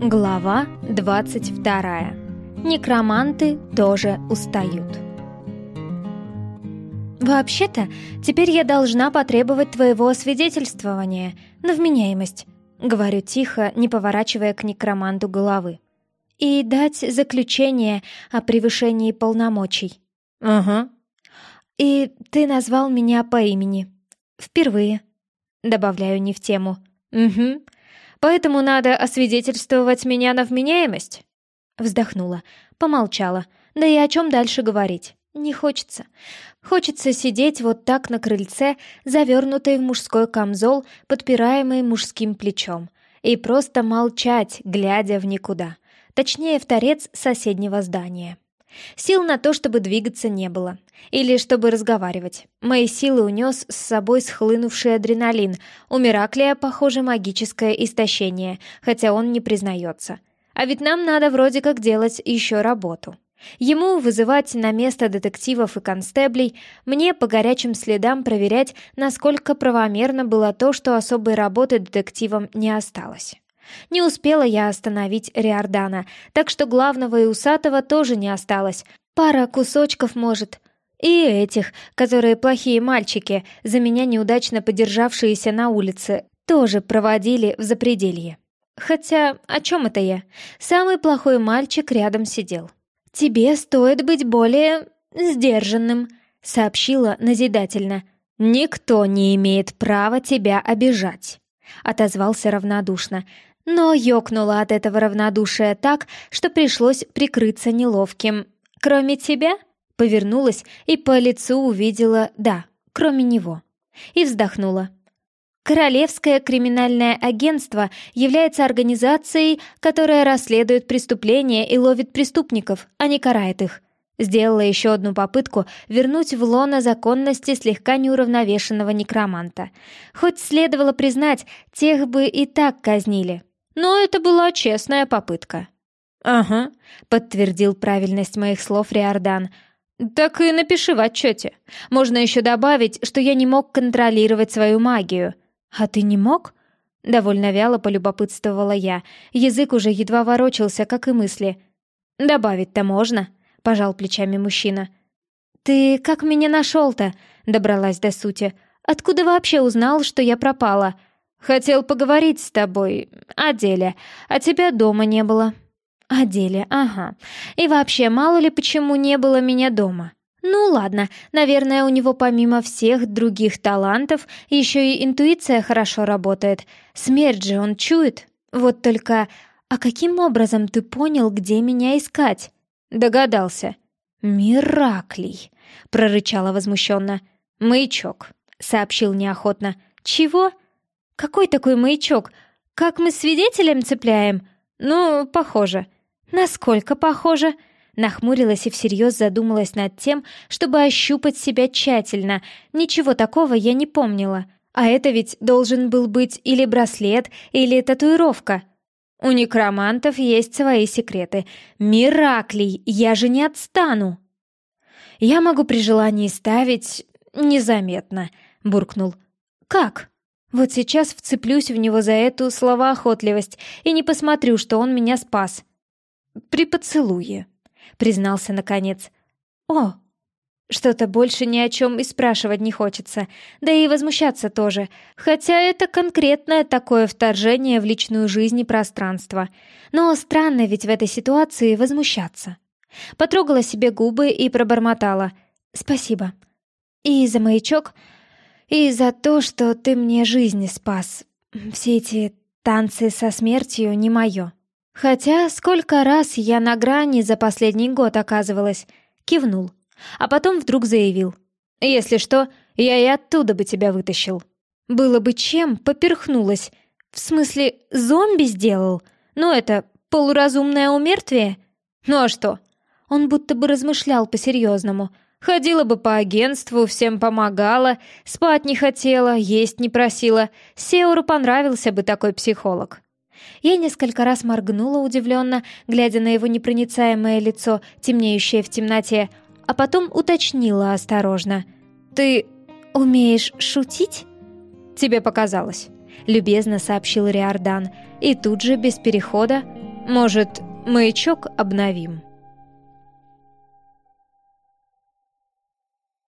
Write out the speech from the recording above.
Глава 22. Некроманты тоже устают. «Вообще-то, теперь я должна потребовать твоего освидетельствования на вменяемость», — говорю тихо, не поворачивая к некроманту головы. «И дать заключение о превышении полномочий». «Ага». «И ты назвал меня по имени. Впервые». Добавляю не в тему. «Угу. Поэтому надо освидетельствовать меня на вменяемость?» Вздохнула, помолчала. Да и о чем дальше говорить? Не хочется. Хочется сидеть вот так на крыльце, завернутой в мужской камзол, подпираемый мужским плечом, и просто молчать, глядя в никуда. Точнее, в торец соседнего здания. Сил на то, чтобы двигаться, не было. Или чтобы разговаривать. Мои силы унес с собой схлынувший адреналин. У Мираклия, похоже, магическое истощение, хотя он не признается. А ведь нам надо вроде как делать еще работу. Ему вызывать на место детективов и констеблей, мне по горячим следам проверять, насколько правомерно было то, что особой работы детективам не осталось. Не успела я остановить Риордана, так что главного и усатого тоже не осталось. Пара кусочков, может. И этих, которые плохие мальчики, за меня неудачно подержавшиеся на улице, тоже проводили в запределье. Хотя, о чем это я? Самый плохой мальчик рядом сидел. «Тебе стоит быть более... сдержанным», — сообщила назидательно. «Никто не имеет права тебя обижать», — отозвался равнодушно но ёкнула от этого равнодушия так, что пришлось прикрыться неловким. «Кроме тебя?» — повернулась и по лицу увидела «да, кроме него». И вздохнула. Королевское криминальное агентство является организацией, которая расследует преступления и ловит преступников, а не карает их. Сделала еще одну попытку вернуть в лоно законности слегка неуравновешенного некроманта. Хоть следовало признать, тех бы и так казнили. Но это была честная попытка. «Ага», — подтвердил правильность моих слов Риордан. «Так и напиши в отчете. Можно еще добавить, что я не мог контролировать свою магию». «А ты не мог?» Довольно вяло полюбопытствовала я. Язык уже едва ворочался, как и мысли. «Добавить-то можно», — пожал плечами мужчина. «Ты как меня нашел-то?» — добралась до сути. «Откуда вообще узнал, что я пропала?» Хотел поговорить с тобой о деле, а тебя дома не было». «О деле, ага. И вообще, мало ли почему не было меня дома. Ну ладно, наверное, у него помимо всех других талантов еще и интуиция хорошо работает. Смерть же он чует. Вот только, а каким образом ты понял, где меня искать?» Догадался. «Мираклий!» — прорычала возмущенно. «Маячок», — сообщил неохотно. «Чего?» «Какой такой маячок? Как мы свидетелем цепляем?» «Ну, похоже». «Насколько похоже?» Нахмурилась и всерьез задумалась над тем, чтобы ощупать себя тщательно. Ничего такого я не помнила. А это ведь должен был быть или браслет, или татуировка. У некромантов есть свои секреты. Мираклий, я же не отстану. Я могу при желании ставить незаметно, буркнул. Как? Вот сейчас вцеплюсь в него за эту словоохотливость и не посмотрю, что он меня спас. «При поцелуе», — признался наконец. «О!» Что-то больше ни о чем и спрашивать не хочется, да и возмущаться тоже, хотя это конкретное такое вторжение в личную жизнь и пространство. Но странно ведь в этой ситуации возмущаться. Потрогала себе губы и пробормотала «Спасибо». И за маячок и за то, что ты мне жизнь спас. Все эти танцы со смертью не мое. Хотя сколько раз я на грани за последний год оказывалась. Кивнул. А потом вдруг заявил. «Если что, я и оттуда бы тебя вытащил». Было бы чем, поперхнулась. В смысле, зомби сделал? Ну это, полуразумное умертвие? Ну а что? Он будто бы размышлял по-серьезному — Ходила бы по агентству, всем помогала, спать не хотела, есть не просила. Сеуру понравился бы такой психолог. Я несколько раз моргнула удивленно, глядя на его непроницаемое лицо, темнеющее в темноте, а потом уточнила осторожно. «Ты умеешь шутить?» «Тебе показалось», — любезно сообщил Риордан, и тут же, без перехода, Может, маячок обновим?»